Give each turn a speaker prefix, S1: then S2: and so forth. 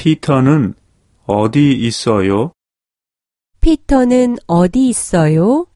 S1: 피터는 어디 있어요?
S2: 피터는 어디 있어요?